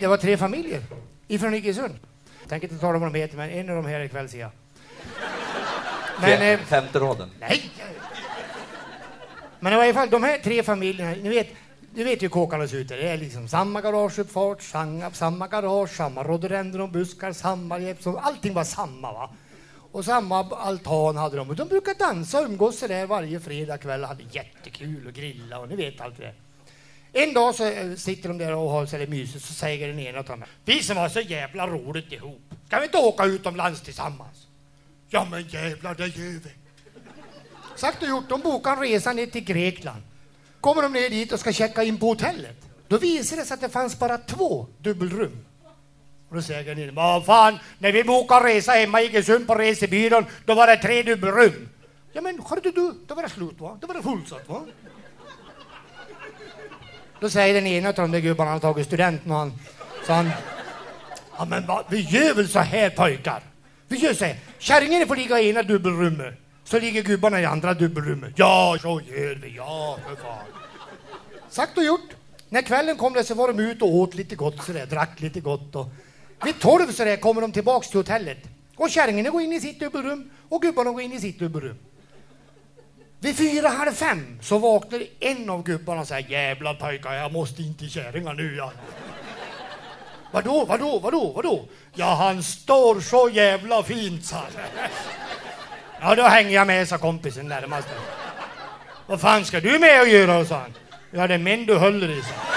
Det var tre familjer ifrån Iggesund. Tänker inte tala om vad de heter, men en av dem här ikväll ser jag. Men, eh, Femte raden. nej! Men i varje fall, de här tre familjerna, ni vet, du vet hur kåkarna ser ut. Det är liksom samma garageuppfart, samma, samma garage, samma rhododendronbuskar, samma Jeppson. Allting var samma. va? Och samma altan hade de. Och de brukar dansa och umgås där varje fredag kväll och hade jättekul och grilla och ni vet allt det där. En dag så eh, sitter de där och har sig mysigt så säger den ena till dem Vi som har så jävla roligt ihop, ska vi inte åka utomlands tillsammans? Ja men jävlar, det gör vi. Sagt och gjort, de bokar en resa ner till Grekland. Kommer de ner dit och ska checka in på hotellet. Då visar det sig att det fanns bara två dubbelrum. Och då säger den vad fan, när vi bokade resa hemma i Iggesund på resebyrån, då var det tre dubbelrum. Ja men hörde du, då var det slut va? Då var det fullsatt va? Då säger den ena av de där gubbarna, han har tagit studenten och han, så han, ja men va, vi gör väl så här pojkar. Vi gör så här, kärringen får ligga i ena dubbelrummet, så ligger gubbarna i andra dubbelrummet. Ja, så gör vi, ja för fan. Sagt och gjort. När kvällen kom det så var de ute och åt lite gott sådär, drack lite gott och vid tolv sådär kommer de tillbaks till hotellet. Och kärringarna går in i sitt dubbelrum och gubbarna går in i sitt dubbelrum. Vid fyra, halv fem så vaknar en av gubbarna och säger jävla pojkar, jag måste in till kärringar nu. Ja. Vadå, vadå, vadå, vadå? Ja, han står så jävla fint, sa han. Ja, då hänger jag med, sa kompisen närmast. Vad fan ska du med och göra, sa han. Ja, det är män du håller i, sa han.